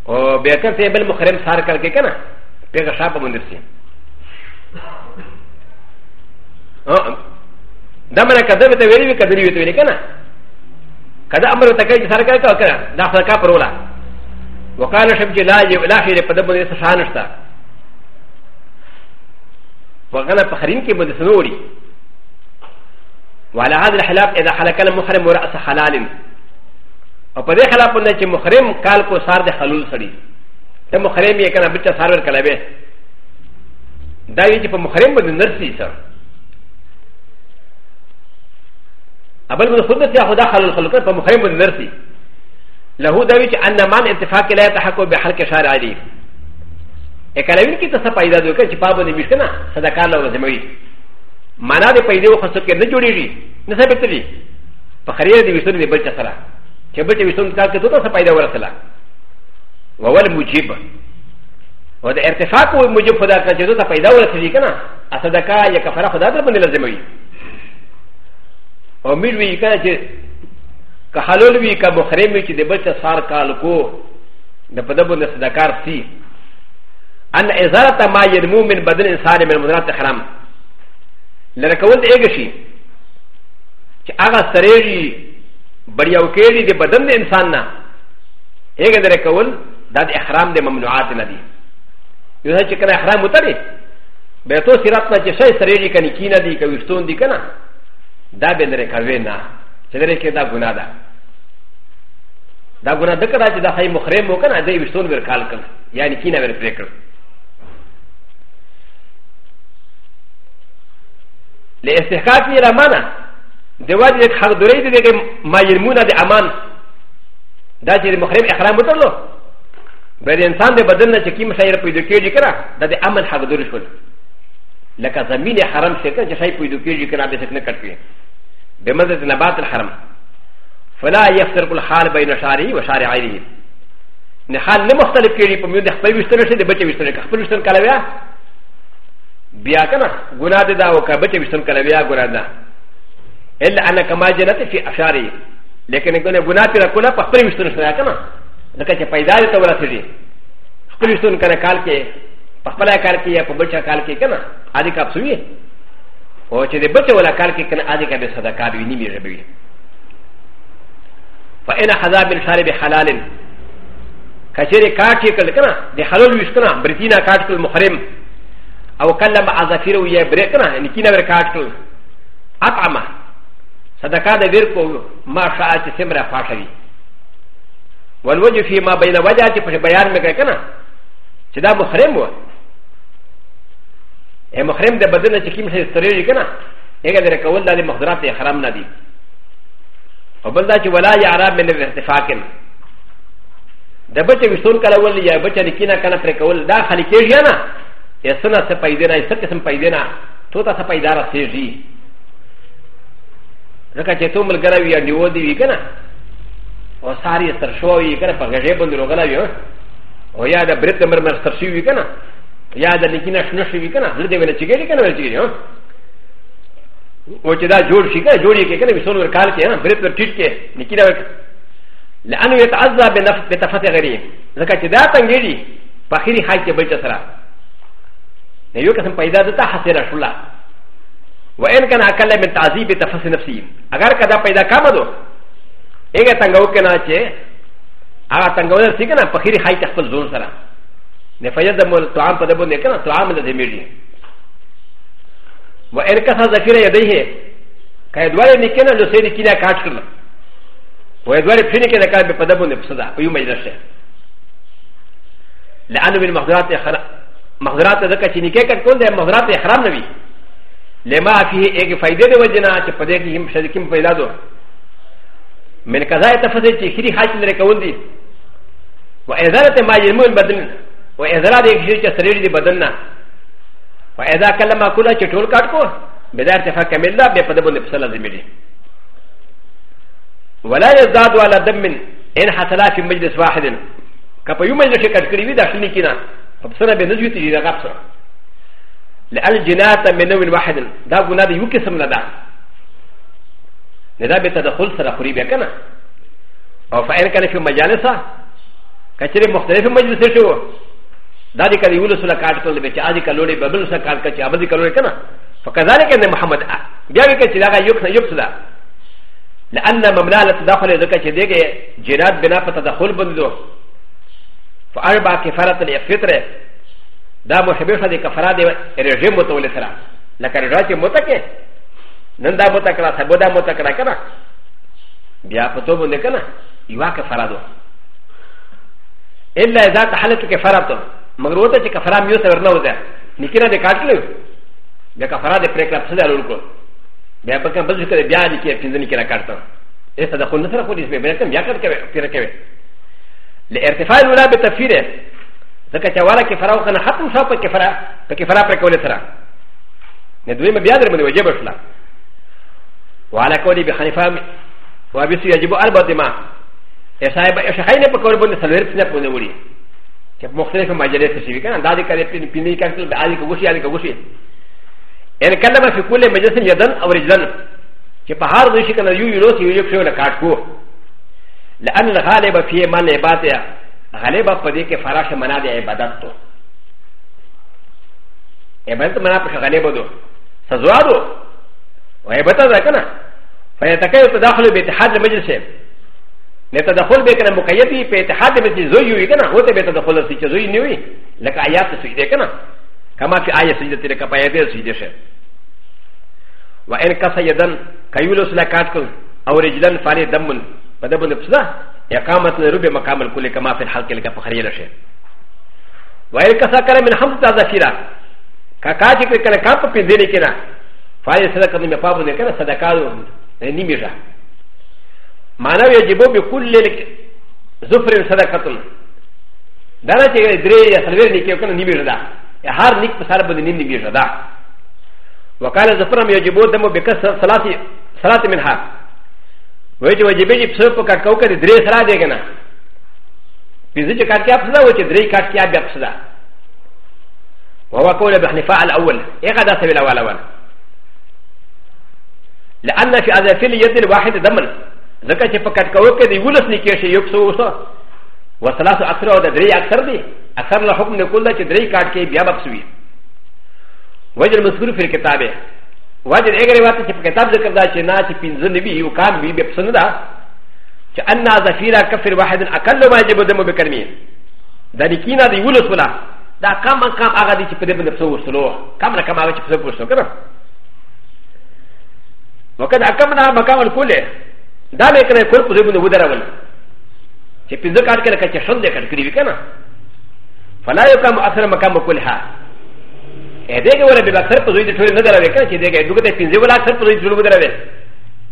او بیا که ته بل مخرم سار کړ کې کنه پیغه شاپ باندې سي دا مې کده ته ویلې کده ویلې کنه کده امر ته کوي سار کړ کنه دا صدقه پرولا وقال شب جلاج ولا شيء قدم ليس شانشتا وغنى بخرين كي بد سنوري وعلى هذا الخلاف إذا حلق المحرم ورأس حلال وبدي خلاف أن محرم قال كو صار ده حلول سري ده محرم يكنا بيتا صار الكلابه دا يجي بمحرم بد نرسي سر أبل من خدمة يا خدا حلول خلقه بمحرم بد نرسي له دوی چې ان من اتفاق لا يتحقق بحلق شارع دي اکلوین کی تاسو پیدا دوی چې پابه دې مشکنه صدقه له زموي معنا دې پیدا خو څه کې نه جوړیږي نه ثابت دي په خریه دې وشتون دې بل چا سره چې بل چا وشتون تا کې دوی تاسو پیدا ورسله وول مجيب و د ارتفاق و مجيب خدا کا چې دوی پیدا ورسلی کنه صدقه یا کفاره خدا دې باندې لازموي او مې وی کنه چې که حلول وی که مخرم وی چې د بل څه سار کال کو د په دبو نه صدقار سی ان ازارت ما یرمو من بدن انسان من مدرات حرام لره کول د ایګ شي چې هغه سریږي بریاو کېږي د بدن د انسان نه ایګ لره کول دا د احرام د ممنوعات نه دي یو چې کله احرام وتري به تو سیرات نه چې شي سریږي کني کی نه دي کوي ستون دي کنه دا به لره کوي نه چې لره کې دا ګناه ده だぐらでかだちだはいもくれもかなでいしとんべるかんかん。やにきなべるべく。レステカキラマナ。でわじでかどれでまいるもなであまん。だちでもくれあらもとろ。ベレンサンでバデンなチキムシャイルプリドキュージカラ。だであまんはぐどるしゅう。لك زمين حرم شكل جشاي بيدو كيجي كنا بسكنا كتبين بمزة نبات الحرم فلا يفترق الحال بين شارعي وشارع عينه نحال نمختلف كيري فمن يخبر وشتنا شيء بچه وشتنا كخبر وشتنا كلاويا بيا كنا گناه دا وكا بچه وشتنا كلاويا گناه دا إلا أنا كما جنت في أشاري لكن يقول گناه ترى كنا فخبر وشتنا شنا كنا لكن چه پیدا دیتا ولا سيدي خبر وشتنا كنا کال کے پخپلا کال کے یا پبچا کال کے کنا آدھے کاب سوئے اور چه دے بچه ولا کال کے کنا آدھے کاب صدقات بھی نہیں میرے بھی فإن هذا من شارب حلال كثير كاتي كلكنا دي حلال ويشكنا بريتينا كاتكل محرم أو كلم أزافير ويا بريكنا يعني كينا بركاتكل أطعمة صدقاء دي بيركو ما شاءت سمرة فاشوي والوجه فيما بين وجهتي فش بيان مكركنا شدا محرم هو محرم ده بدلنا شكيم شيء سريري كنا يجب أن يكون هذا المخدرات حرام نبي وبل ذا ولا يعرى من الارتفاق د بچ وشتون کله ول یا بچ لیکینا کنه پر کول دا خلی کېږي نه یسنه څه پیدا نه څه قسم پیدا نه تو ته څه پیدا راځي ځکه چې ته ملګری وي نیو دی وی کنه او ساری تر شو وی کنه په غږی باندې روغلا وی او یا د برت مرمر تر شو وی کنه یا د لیکینا شنو شو وی کنه زړه دې ولې چګېږي کنه ولې چګېږي و چې دا جوړ شي کنه جوړ یې کې کنه وسون ورکار کې نه بری پر ټیټ کې نکی دا ورک لانه يتعذب بنفس بتفته غری ځکه چې دا تنګېږي په خيري حال کې بل څه سره نه یو قسم پیدا ده ته حسره شولا و ان كان اقل من تعذيب تفس نفسي اگر کدا پیدا کامه دو هغه تنګو کنه چې هغه تنګو درته کنه په خيري حال کې خپل زون سره نه فیض مول تعام په دبو نه کنه تعام له دې میږي و إ ن ك ا س ا زفير يديه كايدوار نكنا نسير كنا كاتشكنا ويدوار فينك انا كان بقدمه نفسدا ويوم يدرسه ل أ ن ه من مخدرات مخدرات ذكا تشينيكا كون ذا مخدرات احرام نبي لما فيه ايك فايده وجنا تقديم شركين فايدادو من كذا تفضل تشيري حاكم لكوندي و إ ز ا ل ة ما يلمون بدن و إ ز ا ل ة يكشير تسرير بدننا فاذا كلمه كلها تقول كاتكو بدا ارتفاع كاملا بفضل نفسها زميلي ولا يزداد على دم ان حصل في مجلس واحد كما يوم مجلس كاتكري داخلني كنا فبصنا بنزوي تجي غابصر لان الجنات من نوع واحد دا غنا دي يكسم لدا لذا بتدخل سرا قريب كنا او فان كان في مجالسه كثير مختلف مجلس شو ダディカリウルスラカートルベチアディカロリバブルサカーカチアバディカロリカナ。ファカザレケンのモハマダ。ビアケチラガヨクナヨクサ。لأن مملالة دخل ذكا شديك جراد بنا فتدخل بندو فأربع كفارة الإفطرة دا محبشة دي كفارة دي رجيم متولي سرا لكن رجاك متكي نندا متكرا سبودا متكرا كنا بيا فتوبو نكنا يوا كفارة دو إلا إذا تحلت كفارة دو مگر وته چې کفرام یو سره نه وځه نکنه د کاټلو بیا کفرا د پریکړه څه ده لونکو بیا په کوم بل څه بیا دي کې پنځه نکنه کاټو ایسا د خو نه سره خو دې به کوم یا کړ کې پیر کې ل ارتفاع ولا به تفسیره ځکه چې والا کفرا او کنه ختم شو په کفرا په کفرا پر کول سره نه دوی بیا در باندې وجب شلا وعلى قولي بخنيفه وابي سيجب اربع دماء يا صاحب يا شيخين بكور بن سلوير سنه بن ولي مختلف مجالس تشوي كان دادي كاري بين بيني كارتل بادي كوشي ادي كوشي ان كلمه في كل مجلس يدن او رجلن كي بحار دوشي كان يو يلوس يو يكشو لكات كو لان الغالب في من عبادة غالب بدي كي فراش منا دي عبادت تو عبادت منا بش غالب دو سزوادو وعبادت ذا كنا فيتكيو تداخل باتحاد المجلس نتدخل بكنا مكيتي في اتحاد بتي زوجي كنا هو تبي تدخل سي زوجي نوي لك آيات سجدة كنا كما في آية سجدة لك آيات سجدة شيء وإن كسا يدن كيولوس لكاتكم أو رجلا فالي دم فدم نفسه يقامت ربي مقام الكل كما في الحلق لك فخرية شيء وإن كسا كان من حمد زفيرا كاكاتك لك كاكا في ذلك كنا فالي صدقة من مفابن كنا صدقات نيميشا معنى يجب بكل زفر صدقة دانا چې درې یا سلویر نیکي وکړه نیمه ردا یا هر نیک په سره باندې نیمه ردا وقال زفرم يجب دم بكسر صلاه صلاه منها ويجب واجب يجب صرف كاكاو كده دري صلاه دي كنا بيزي كاكي افسدا وجه دري كاكي ابي افسدا وهو قول بحنفاء الاول ايه غدا سبيل الاول اول لان في اذافيل يد الواحد دمن ځکه چې په کټکو کې د یولس لیکې شي یو څو وسه وسلاس اکثر او د درې اکثر دی اکثر له حکم نه کول چې درې کاټ کې بیا بخښوي وجر مذکور فی کتابه وجر اگر وات چې په کتاب ذکر دا چې نه چې پنځه نبی یو کار وی به پسند دا چې ان ظفیرا کفر واحد اقل ما یجب دم بکرمی دا لیکینا دی یولس ولا دا کم کم هغه دي چې په دې باندې څو وسلو کم نه کم هغه چې په څو وسلو کړه وکړه کم نه مکان کله ダメからコルプズムのウダラウン。チピズカーケーキャションでカルクリビカナ。ファラヨカムアサラマカムコルハ。エディガーベバサプズイトゥルダラベカチディガードゥテピンズウラサプズイトゥルダラベ。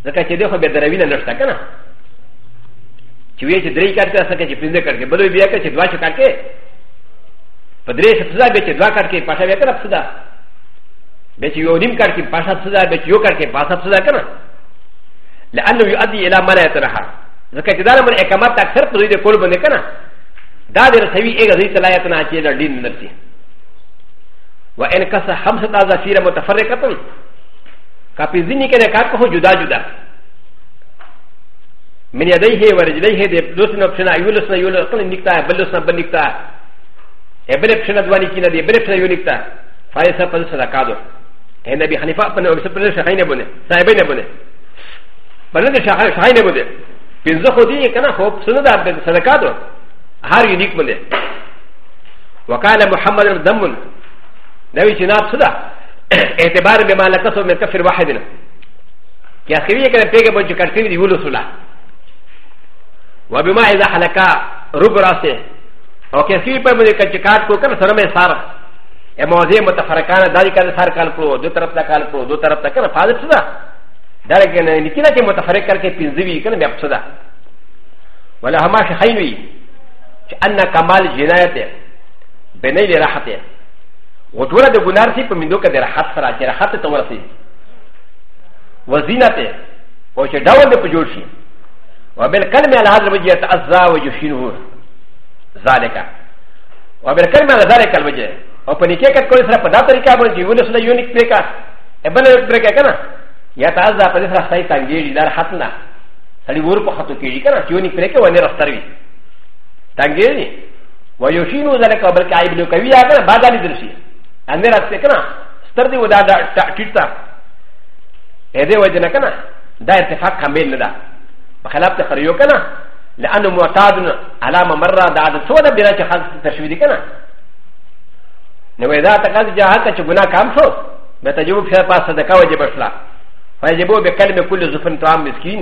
ザカチディファベダラビナナスタカナ。チウエチデリカーサケチピンズカーケー、ブルビアケチドワシカーケー。パデレシプザベチドワカーケー、パシャベカラプサダ。ベチヨニムカーケー、パシャプサダ、ベチヨカーケー、パシャプサダカナ。لانه يؤدي الى ما لا يتنحى ځکه چې دا امر اقامت اکثر په دې کول باندې کنه دا د رسوي ایګه ځای ته لا یتنحى چې دا دین نرسي وان کس خمسه ازافیر متفرقه کافی ځینی کنه کار کو جدا جدا من يديه ورجليه دي دوسنا بشنا يولسنا يولسنا نكتا بلسنا بنكتا بلسنا دواني كينا دي بلسنا يونكتا فايسا بلسنا كادو هنا بحنفاء بنا ومسا بلسنا حين بنا سايبين بنا ب ل د شاهي نه بده پنځه خو دي کنه خو سنت د صدقات هر یو نیک بده وقال محمد دم نبی جناب صدا اعتبار بما لكسو من كفر واحد يا خيري كان بيجي بوجه كرتين يقولوا سلا وبما اذا حلقا رب راسه او كثير پر مجھے کچکات کو کر سرم سارا اے موضع متفرقانہ داری کا سار کال کو دو طرف تک کال کو دو طرف تک کر فاضل صدا ダレケンにキラティモトハレカケピンズビーキャンメプソダ。ウラハマシハイウィー。アンナカマルジェナーティベネリラハティ。ウトラデブナシプミドカデラハサラテラハテトマシ。ウズィナティ。ウチダウンデプジュシ。ウベルカメラハズウジェタアザウジュシンウザレカ。ウベルカメラザレカウジェ。オペニケカコイスラパダトリカブンジュウルスラユニクレカ。エベルクレカカナ。やたざぱでさいたんげりだはたな。さりうるぽはときりかな、よにプレケはねらしたり。たんげり。わよしのざれかばかいびのかいやがばだりでし。あんねらせかな。スタディウダダダキタ。えでわじなかな。だいてはかめんだ。ばからってはよかな。لأنه معتاد على ممرة دعاء سودا بلا شخص تشويدي كنا نوى إذا تقاضي جاهاتا شبنا كام شو بتجوب شهر پاس صدقاء وجب شلا فاجبو بكلمة كل زفن طعام مسكين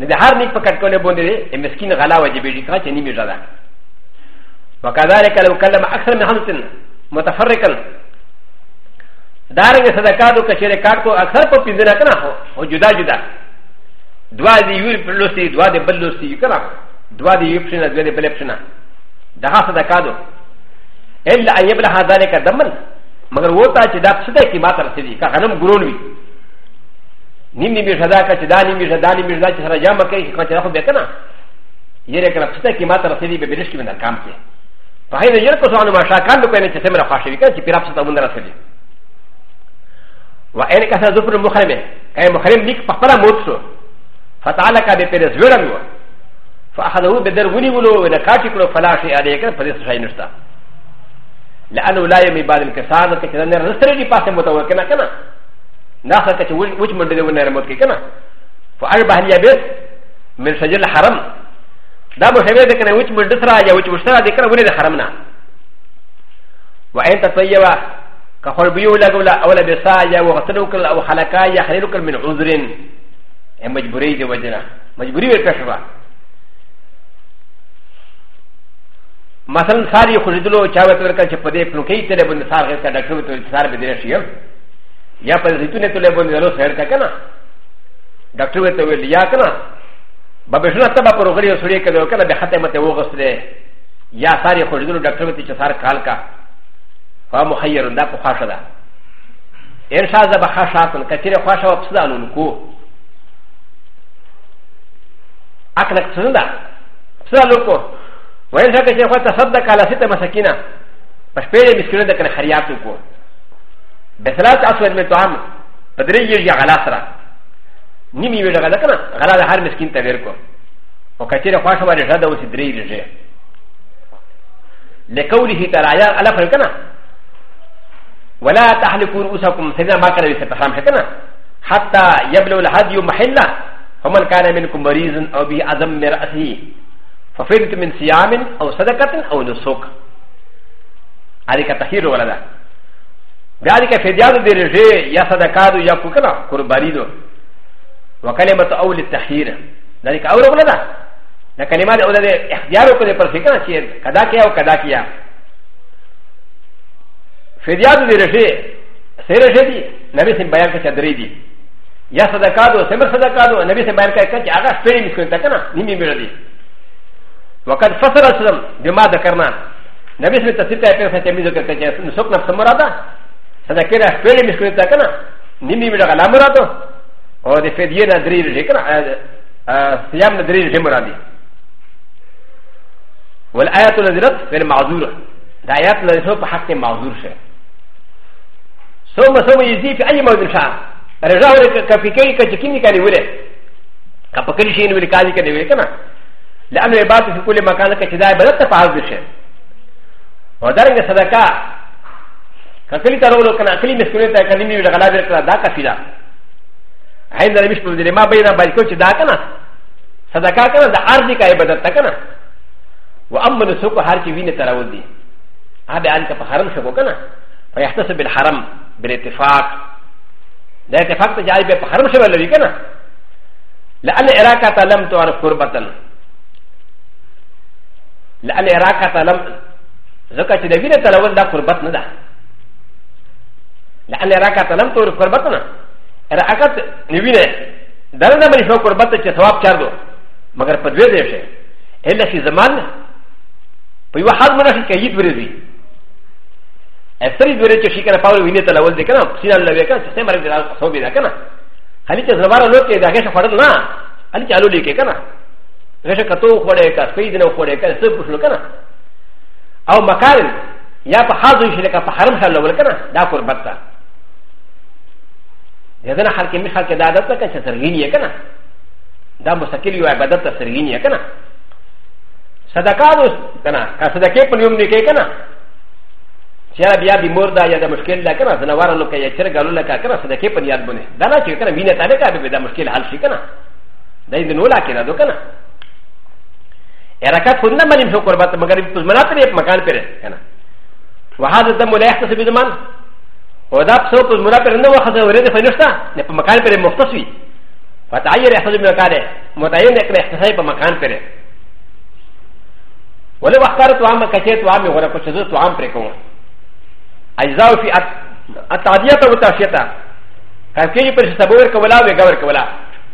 ندى هر نيك فكت كونه بوندي مسكين غلا وجبيجي كاتي نيمي جدا وكذلك لو كلم أكثر من خمس متفرقا دارنگ صدقات و کشرکات کو اکثر پر پیزنا کنا ہو ہو جدا جدا دوا دی یور پرلوستی دوا دی بلوستی یو کنا دوا دی یو پشنا دوا دی بل پشنا دغه صدقات الا ان يبلغ ذلك دمن مگر وہ تا چې دا صدقه کی ما تر سدی کا غنم ګرون وی نیم نیم جدا کا چدا نیم جدا نیم جدا چ سره جام کوي کچ راخو بکنه یره کله پسته کی ماته رسیدي به برش کې من کام کې په هغه یره کو سوال ما شاکان نو کنه چې سمره خاصه وی کنه چې پیراب ستو مونږ رسیدي و ان کا ظفر مخرمه کای مخرم لیک په خپل موت شو فتعالى کا به پیر زوړم و فاخذه بدر ونی ولو ولا کاټی کړو فلاشي اړې کړ په دې شای نشتا لانه لا يمي بعد الكسان کچ نه رسره دي پاسه متوکل کنه なさかちウチムデルウネルモキキナ。ファルバハニアベス、メルシャジルハラム。ダブルヘベディケナウチムデスラヤウチムスラディケナウネルハラムナ。ワエンタトヤワ、カホルビューラグラ、アワラベサヤ、ワタルクル、アワハラカヤ、ハリルクルミン、ウズリン、エマジブリディワジナ、マジブリディペシュワ。مثلا ساری خریدلو چاوت ورکا چې په دې پلوکې ته به نثار غیر کا ډاکټر ته انتظار به دی شي やっぱりリトネトレボンでロスヘルカケナ。ダクトゥエトウェルヤカナ。バベシュナタバプログリオスリケドカナベハテマテウォースレ。やさりほじのダクトゥエティチャサーカーカ。ファムハイヤルンダポハシャダ。エンシャザバハシャーン、カチレファシャワプスダンコ。アカナクツンダ。プスダンコ。ウェンシャケチェファタサダカラセタマサキナ。パスペレミスキュレンダカナハリアトコ。بسلات أسود من توهم فدري يجي غلا سرا نيمي يجي غلا كنا غلا ده هر مسكين تغيركو وكثير خواش ما رجع ده وسدري يجي لقوله تعالى يا الله فرقنا ولا تحلقوا رؤوسكم سيدنا ما كان يستحرم حكنا حتى يبلغ الهدي محلة فمن كان منكم مريض أو به أذم من رأسه ففرد من صيام أو صدقة أو نسوك هذه كتحير ولا ده ダリカフェディアドデレジェ、ヤサダカド、ヤコカナ、コルバリド、ワカレマトオウリタヒーラ、ダリカオウラダ、ダカレマドオレ、エフディアドコレパセカナシエ、カダキアオカダキア。フェディアドデレジェ、セレジェディ、ナビセンバヤンカチャデレディ、ヤサダカド、セムサダカド、ナビセンバヤンカチャ、アラスペリミスクンタカナ、ニミミルディ。ワカファサラスラム、ディマダカナ、ナビセンタセタペルセテミズクンタチャ、ソクナフサムラダ。ا ل ك ن ا ف ل م ش ك و ل ت ا ك ن ا نمي من غلامراته او د فدينا درير ذكرى سيام درير جمراني و ا ل آ ي ة نزلت في المعذور ا ل آ ي ا ت نزلت في حق المعذور شيء ثم ثم يزي في اي موضوع شاء رجعه كفكي كتكيني كان يولي كفكي شيء يولي كان يولي كنا لانه يبات في كل مكان كتداي بدات فعل شيء ودرجه صدقاء كسلي ترولو كان اكلي مسكولي تا كان يمي غلا بير كلا دا كفيدا عند رمش بن دلما بين بالكو چدا كنا صدقا كنا دا ارض كاي بدل تا كنا وامن سوق هر چي وين ترول دي هذا انت حرم شكو كنا فيحتسب الحرم بالاتفاق لا اتفاق تجاري به حرم شبه لوي كنا لان عراقه لم تعرف قربه لان عراقه لم زكاه دبيره ترول دا قربت نه ده لان راكت لم تور قربتنا راكت نبينا دارنا من شو قربتنا كثواب كاردو مگر پدوي دي شي الا شي زمان په یو حال مونږ کې کېد ورېږي اثرې ورې چې شي کنه پاول ویني ته لول دي کنه سینا لوي کنه څه مرګ دراو خو به دا کنه خالي چې زبر لو کې داګه شفړل نه علي چالو لیکه کنه غشه کتو خوړې کا سپید نه خوړې کا څه پوښلو کنه او مکارن یا په حاضر شي لکه په حرم حل لول کنه دا قربت ته ا ذ ن حركه مش حركه د ا د ت ك ا تسرغيني كنا دا مستقل يو عبادت تسرغيني كنا صدقاوس كنا كصدقه په يوم نکي كنا چرا بیا بي مور دا يا دا مشکل لا كنا زنوار لو كه يچر غلو لا كنا صدقه په ياد بنه دا نه چې كنا مينه تاله کا به دا مشکل حل شي كنا دا دې نو لا كنا دو كنا ارکات خود نه ملیم شو قربت مگر پزمنات نه په مکان پر كنا وهذا دم لا يحتسب بزمان و دا پسو پس ملا پر نو خزه ورده فنشتا نه په مکان پر مختص وی فتعیر احساس مکانه متعین اکر اختصاصی په مکان پر ولی وختار تو عام کچه تو عام غره کچه زو تو عام پر کوم اجزاء فی اتعدیت و تاشیتا کارکی پر سبور کولا و گور کولا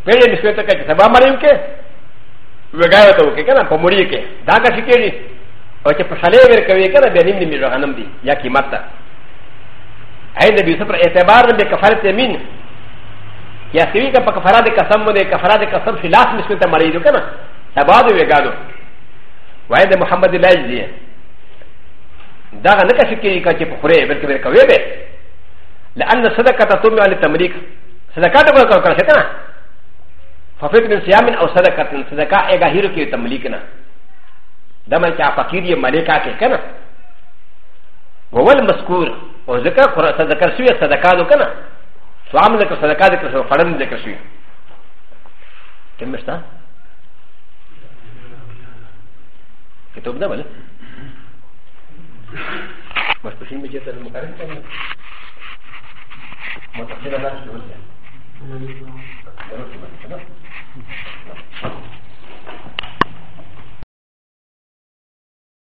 پیڑے نسبت کچه سبا مریو کې وګایو ته وکړه کنه په مړی کې دا کا شکېږي او چې په شلې ور کوي کنه به نیم نیم غنم دي یا قیمت ته عند بيوسف اعتبار بكفاره يمين يسوي كفاره كسم وكفاره كسم في لاس مسكت مريض كما سبادو ويغادو وعند محمد الاجزي داغا نكشكي كاتي بخوري بل كبير كويبه لان الصدقه تتم على التمليك صدقه تقول كرشتنا ففيت من صيام او صدقه صدقه ايغا هيروكي تمليكنا دمن كافاكيري ملكه كنا وهو المذكور و ذكر قرآن تذكر سوية صدقاء وكنا سوام ذكر صدقاء ذكر سوية فرن ذكر سوية كم مشتا؟ كتب ده ولا؟ مش بشين بجيت المقارنة متخيل الناس في وجهها Thank you.